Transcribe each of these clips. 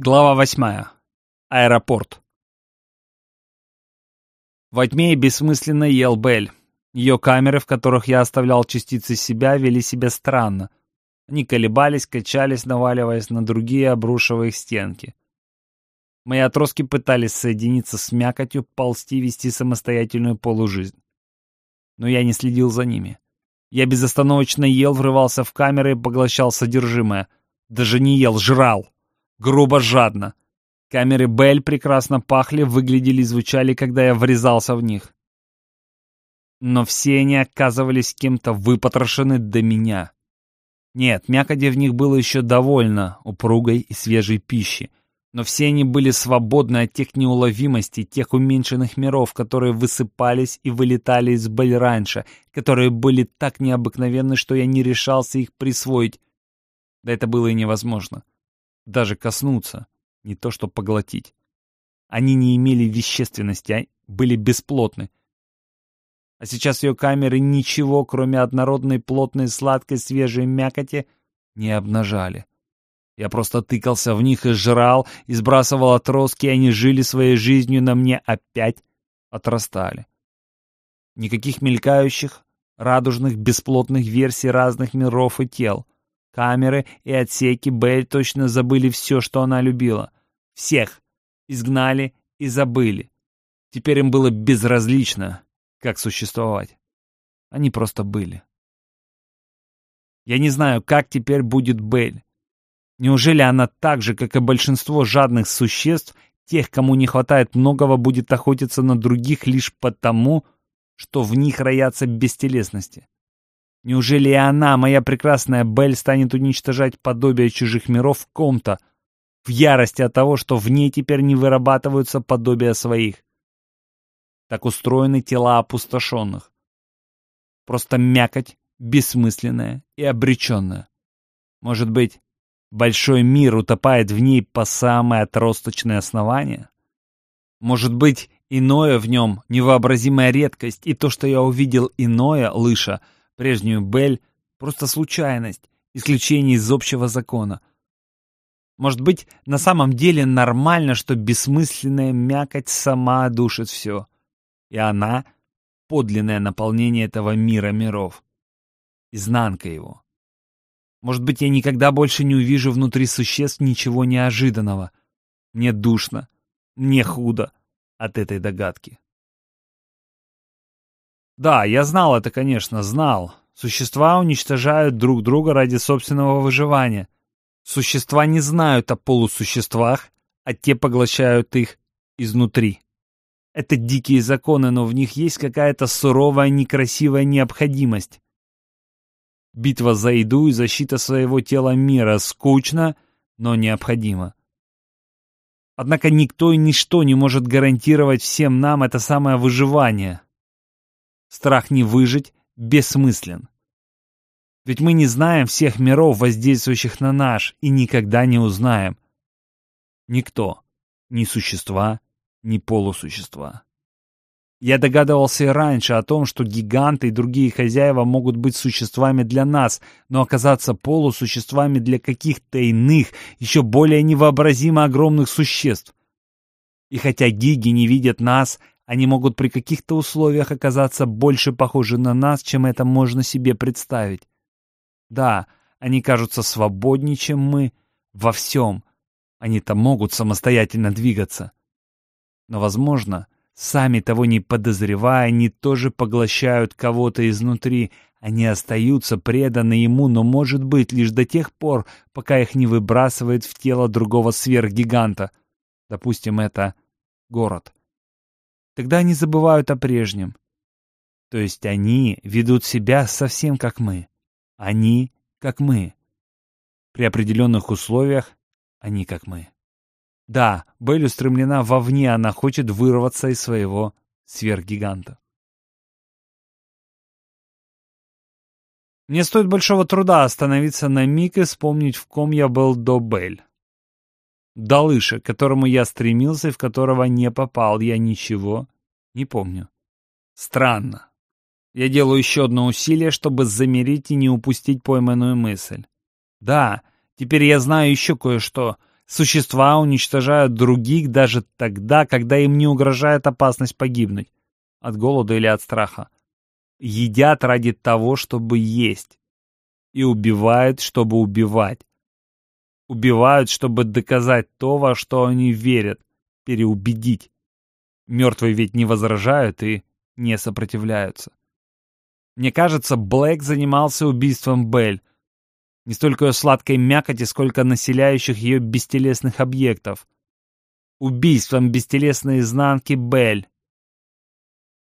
Глава восьмая. Аэропорт. Во тьме бессмысленно ел Бель. Ее камеры, в которых я оставлял частицы себя, вели себя странно. Они колебались, качались, наваливаясь на другие, обрушивая их стенки. Мои отростки пытались соединиться с мякотью, ползти, вести самостоятельную полужизнь. Но я не следил за ними. Я безостановочно ел, врывался в камеры и поглощал содержимое. Даже не ел, жрал грубо жадно. Камеры Бель прекрасно пахли, выглядели и звучали, когда я врезался в них. Но все они оказывались кем-то выпотрошены до меня. Нет, мякоти в них было еще довольно упругой и свежей пищи, но все они были свободны от тех неуловимостей, тех уменьшенных миров, которые высыпались и вылетали из Бель раньше, которые были так необыкновенны, что я не решался их присвоить. Да это было и невозможно даже коснуться, не то что поглотить. Они не имели вещественности, а были бесплотны. А сейчас ее камеры ничего, кроме однородной плотной сладкой свежей мякоти, не обнажали. Я просто тыкался в них и жрал, и сбрасывал отростки, и они жили своей жизнью, на мне опять отрастали. Никаких мелькающих, радужных, бесплотных версий разных миров и тел — Камеры и отсеки Белль точно забыли все, что она любила. Всех. Изгнали и забыли. Теперь им было безразлично, как существовать. Они просто были. Я не знаю, как теперь будет Белль. Неужели она так же, как и большинство жадных существ, тех, кому не хватает многого, будет охотиться на других лишь потому, что в них роятся бестелесности? Неужели и она, моя прекрасная Бель, станет уничтожать подобие чужих миров в ком-то, в ярости от того, что в ней теперь не вырабатываются подобия своих? Так устроены тела опустошенных. Просто мякоть, бессмысленная и обреченная. Может быть, большой мир утопает в ней по самое отросточное основание? Может быть, иное в нем — невообразимая редкость, и то, что я увидел иное, лыша — Прежнюю Бель — просто случайность, исключение из общего закона. Может быть, на самом деле нормально, что бессмысленная мякоть сама душит все. И она — подлинное наполнение этого мира миров. Изнанка его. Может быть, я никогда больше не увижу внутри существ ничего неожиданного. Мне душно, мне худо от этой догадки. Да, я знал это, конечно, знал. Существа уничтожают друг друга ради собственного выживания. Существа не знают о полусуществах, а те поглощают их изнутри. Это дикие законы, но в них есть какая-то суровая, некрасивая необходимость. Битва за еду и защита своего тела мира скучно, но необходимо. Однако никто и ничто не может гарантировать всем нам это самое выживание. Страх не выжить бессмыслен. Ведь мы не знаем всех миров, воздействующих на наш, и никогда не узнаем. Никто. Ни существа, ни полусущества. Я догадывался и раньше о том, что гиганты и другие хозяева могут быть существами для нас, но оказаться полусуществами для каких-то иных, еще более невообразимо огромных существ. И хотя гиги не видят нас, они могут при каких-то условиях оказаться больше похожи на нас, чем это можно себе представить. Да, они кажутся свободнее, чем мы, во всем. Они-то могут самостоятельно двигаться. Но, возможно, сами того не подозревая, они тоже поглощают кого-то изнутри. Они остаются преданы ему, но, может быть, лишь до тех пор, пока их не выбрасывает в тело другого сверхгиганта. Допустим, это город. Тогда они забывают о прежнем. То есть они ведут себя совсем как мы. Они как мы. При определенных условиях они как мы. Да, Белль устремлена вовне, она хочет вырваться из своего сверхгиганта. Мне стоит большого труда остановиться на миг и вспомнить, в ком я был до Белль. До лыжа, к которому я стремился и в которого не попал, я ничего не помню. Странно. Я делаю еще одно усилие, чтобы замерить и не упустить пойманную мысль. Да, теперь я знаю еще кое-что. Существа уничтожают других даже тогда, когда им не угрожает опасность погибнуть. От голода или от страха. Едят ради того, чтобы есть. И убивают, чтобы убивать. Убивают, чтобы доказать то, во что они верят. Переубедить. Мертвые ведь не возражают и не сопротивляются. Мне кажется, Блэк занимался убийством Белль. Не столько ее сладкой мякоти, сколько населяющих ее бестелесных объектов. Убийством бестелесной изнанки Белль.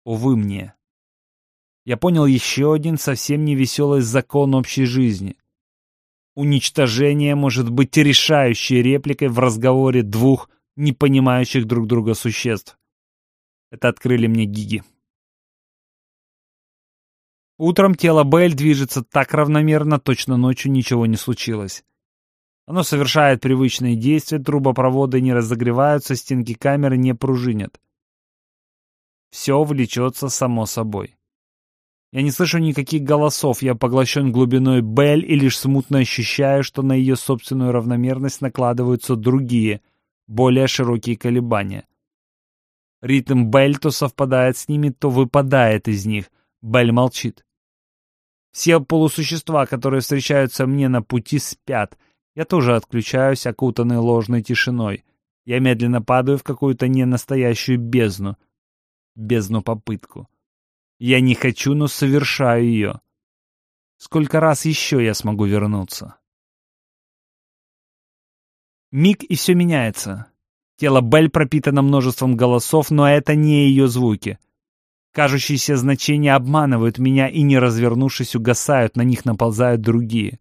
Увы мне. Я понял еще один совсем невеселый закон общей жизни. Уничтожение может быть решающей репликой в разговоре двух не понимающих друг друга существ. Это открыли мне гиги. Утром тело Белль движется так равномерно, точно ночью ничего не случилось. Оно совершает привычные действия, трубопроводы не разогреваются, стенки камеры не пружинят. Все влечется само собой. Я не слышу никаких голосов, я поглощен глубиной Белль и лишь смутно ощущаю, что на ее собственную равномерность накладываются другие, более широкие колебания. Ритм Белль то совпадает с ними, то выпадает из них. Белль молчит. Все полусущества, которые встречаются мне на пути, спят. Я тоже отключаюсь, окутанный ложной тишиной. Я медленно падаю в какую-то ненастоящую бездну. Бездну-попытку. Я не хочу, но совершаю ее. Сколько раз еще я смогу вернуться? Миг, и все меняется. Тело Бель пропитано множеством голосов, но это не ее звуки. Кажущиеся значения обманывают меня и, не развернувшись, угасают, на них наползают другие.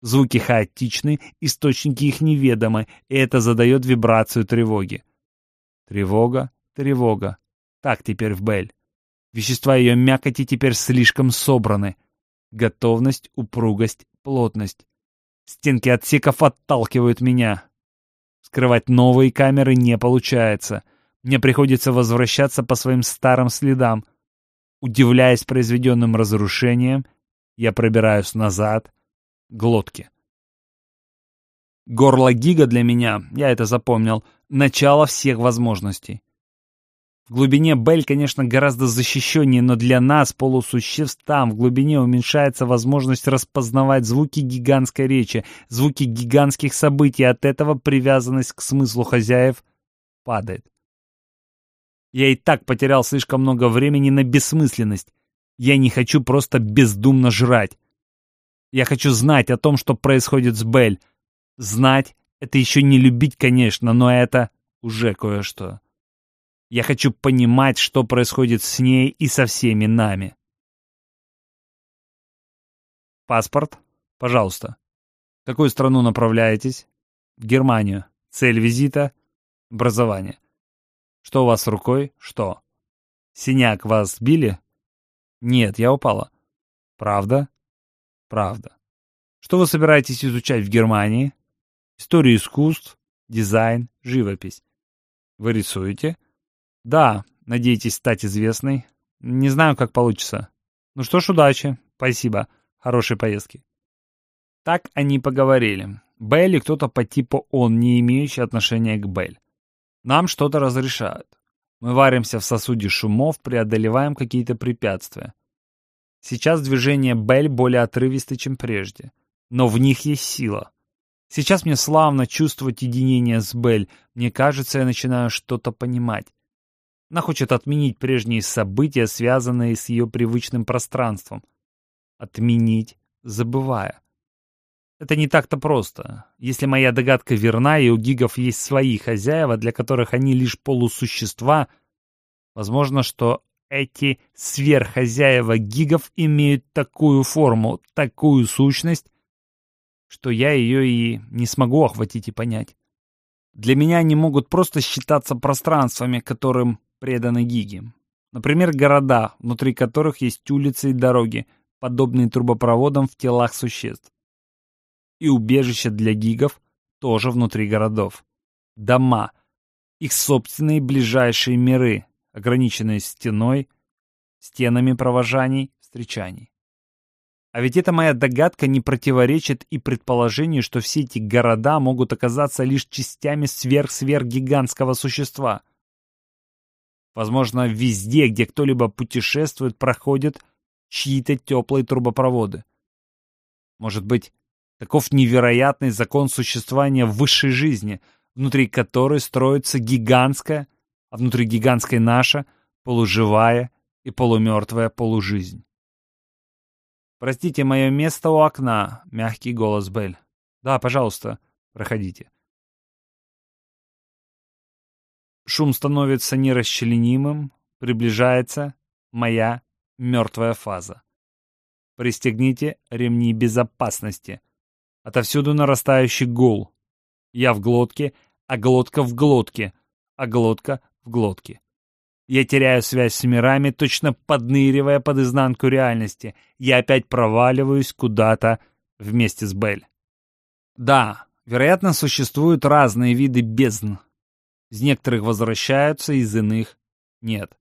Звуки хаотичны, источники их неведомы, и это задает вибрацию тревоги. Тревога, тревога. Так теперь в Бель. Вещества ее мякоти теперь слишком собраны. Готовность, упругость, плотность. Стенки отсеков отталкивают меня. Скрывать новые камеры не получается — мне приходится возвращаться по своим старым следам. Удивляясь произведенным разрушением, я пробираюсь назад к глотке. Горло Гига для меня, я это запомнил, начало всех возможностей. В глубине Бель, конечно, гораздо защищеннее, но для нас, полусуществ, там, в глубине, уменьшается возможность распознавать звуки гигантской речи, звуки гигантских событий, от этого привязанность к смыслу хозяев падает. Я и так потерял слишком много времени на бессмысленность. Я не хочу просто бездумно жрать. Я хочу знать о том, что происходит с Бель. Знать — это еще не любить, конечно, но это уже кое-что. Я хочу понимать, что происходит с ней и со всеми нами. Паспорт? Пожалуйста. В какую страну направляетесь? В Германию. Цель визита? Образование. Что у вас с рукой? Что? Синяк вас били? Нет, я упала. Правда? Правда. Что вы собираетесь изучать в Германии? Историю искусств, дизайн, живопись. Вы рисуете? Да, надеетесь стать известной. Не знаю, как получится. Ну что ж, удачи. Спасибо. Хорошей поездки. Так они поговорили. Белль кто-то по типу он, не имеющий отношения к Белль. Нам что-то разрешают. Мы варимся в сосуде шумов, преодолеваем какие-то препятствия. Сейчас движение Бель более отрывисты, чем прежде. Но в них есть сила. Сейчас мне славно чувствовать единение с Бель. Мне кажется, я начинаю что-то понимать. Она хочет отменить прежние события, связанные с ее привычным пространством. Отменить, забывая. Это не так-то просто. Если моя догадка верна, и у гигов есть свои хозяева, для которых они лишь полусущества, возможно, что эти сверххозяева гигов имеют такую форму, такую сущность, что я ее и не смогу охватить и понять. Для меня они могут просто считаться пространствами, которым преданы гиги. Например, города, внутри которых есть улицы и дороги, подобные трубопроводам в телах существ и убежища для гигов тоже внутри городов. Дома, их собственные ближайшие миры, ограниченные стеной, стенами провожаний, встречаний. А ведь эта моя догадка не противоречит и предположению, что все эти города могут оказаться лишь частями сверх-сверхгигантского существа. Возможно, везде, где кто-либо путешествует, проходят чьи-то теплые трубопроводы. Может быть, таков невероятный закон существования высшей жизни, внутри которой строится гигантская, а внутри гигантской наша, полуживая и полумертвая полужизнь. «Простите, мое место у окна», — мягкий голос Белль. «Да, пожалуйста, проходите». Шум становится нерасчленимым, приближается моя мертвая фаза. Пристегните ремни безопасности. Отовсюду нарастающий гул. Я в глотке, а глотка в глотке, а глотка в глотке. Я теряю связь с мирами, точно подныривая под изнанку реальности. Я опять проваливаюсь куда-то вместе с Белль. Да, вероятно, существуют разные виды бездн. Из некоторых возвращаются, из иных нет.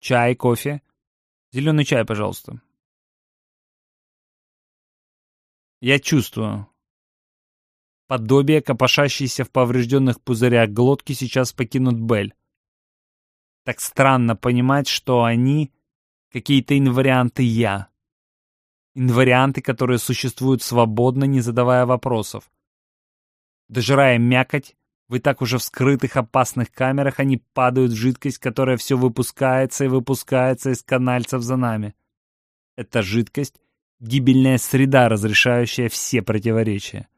Чай, кофе? Зеленый чай, пожалуйста. Я чувствую. Подобие, копошащейся в поврежденных пузырях глотки, сейчас покинут Белль. Так странно понимать, что они какие-то инварианты «я». Инварианты, которые существуют свободно, не задавая вопросов. Дожирая мякоть, в и так уже вскрытых опасных камерах они падают в жидкость, которая все выпускается и выпускается из канальцев за нами. Эта жидкость — гибельная среда, разрешающая все противоречия.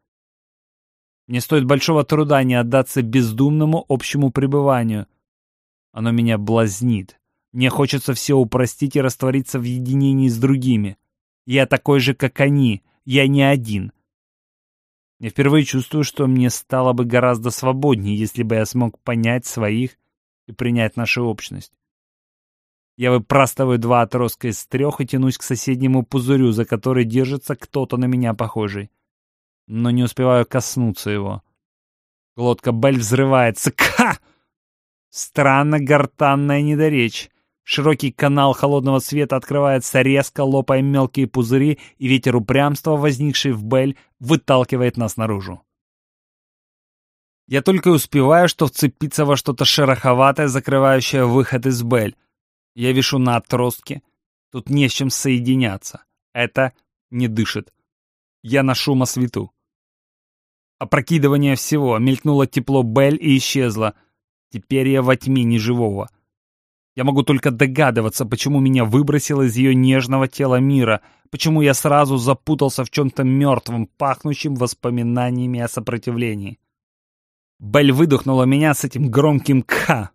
Мне стоит большого труда не отдаться бездумному общему пребыванию — оно меня блазнит. Мне хочется все упростить и раствориться в единении с другими. Я такой же, как они. Я не один. Я впервые чувствую, что мне стало бы гораздо свободнее, если бы я смог понять своих и принять нашу общность. Я выпрастываю два отростка из трех и тянусь к соседнему пузырю, за который держится кто-то на меня похожий. Но не успеваю коснуться его. Глотка Бель взрывается. Ка! Странно гортанная недоречь. Широкий канал холодного света открывается резко, лопая мелкие пузыри, и ветер упрямства, возникший в Бель, выталкивает нас наружу. Я только успеваю, что вцепиться во что-то шероховатое, закрывающее выход из Бель. Я вишу на отростке. Тут не с чем соединяться. Это не дышит. Я на шума свету. Опрокидывание всего. Мелькнуло тепло Бель и исчезло — Теперь я во тьме неживого. Я могу только догадываться, почему меня выбросило из ее нежного тела мира, почему я сразу запутался в чем-то мертвом, пахнущем воспоминаниями о сопротивлении. Бель выдохнула меня с этим громким «ка».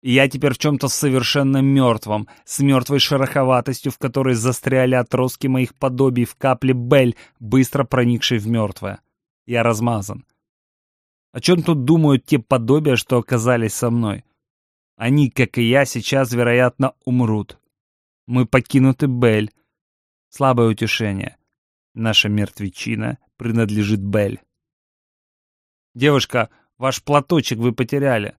Я теперь в чем-то совершенно мертвом, с мертвой шероховатостью, в которой застряли отростки моих подобий в капле Бель, быстро проникшей в мертвое. Я размазан. О чем тут думают те подобия, что оказались со мной? Они, как и я, сейчас, вероятно, умрут. Мы покинуты Бель. Слабое утешение. Наша мертвечина принадлежит Бель. Девушка, ваш платочек вы потеряли.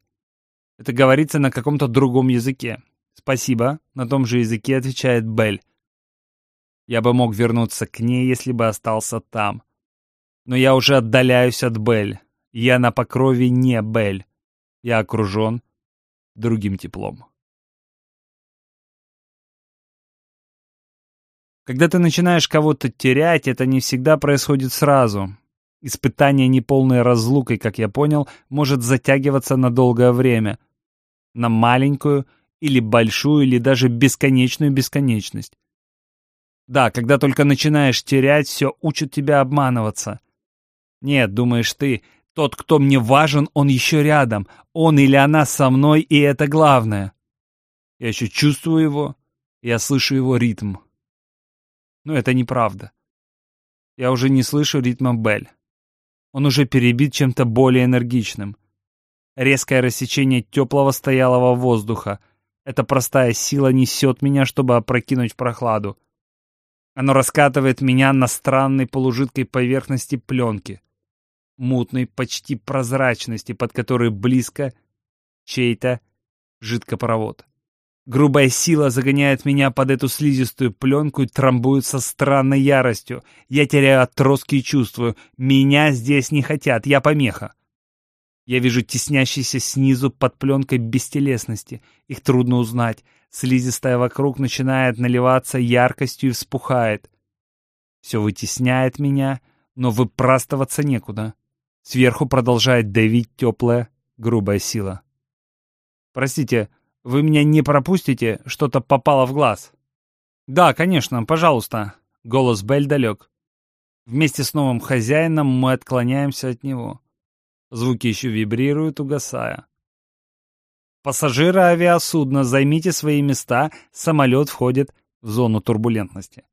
Это говорится на каком-то другом языке. Спасибо, на том же языке отвечает Бель. Я бы мог вернуться к ней, если бы остался там. Но я уже отдаляюсь от Бель. Я на покрове не Бель. Я окружен другим теплом. Когда ты начинаешь кого-то терять, это не всегда происходит сразу. Испытание неполной разлукой, как я понял, может затягиваться на долгое время. На маленькую или большую, или даже бесконечную бесконечность. Да, когда только начинаешь терять, все учат тебя обманываться. Нет, думаешь ты, тот, кто мне важен, он еще рядом. Он или она со мной, и это главное. Я еще чувствую его, я слышу его ритм. Но это неправда. Я уже не слышу ритма Бель. Он уже перебит чем-то более энергичным. Резкое рассечение теплого стоялого воздуха. Эта простая сила несет меня, чтобы опрокинуть в прохладу. Оно раскатывает меня на странной полужидкой поверхности пленки мутной, почти прозрачности, под которой близко чей-то жидкопровод. Грубая сила загоняет меня под эту слизистую пленку и трамбует со странной яростью. Я теряю отростки и чувствую. Меня здесь не хотят, я помеха. Я вижу теснящиеся снизу под пленкой бестелесности. Их трудно узнать. Слизистая вокруг начинает наливаться яркостью и вспухает. Все вытесняет меня, но выпрастываться некуда. Сверху продолжает давить теплая, грубая сила. «Простите, вы меня не пропустите? Что-то попало в глаз». «Да, конечно, пожалуйста». Голос Белль далек. Вместе с новым хозяином мы отклоняемся от него. Звуки еще вибрируют, угасая. Пассажиры авиасудна, займите свои места, самолет входит в зону турбулентности.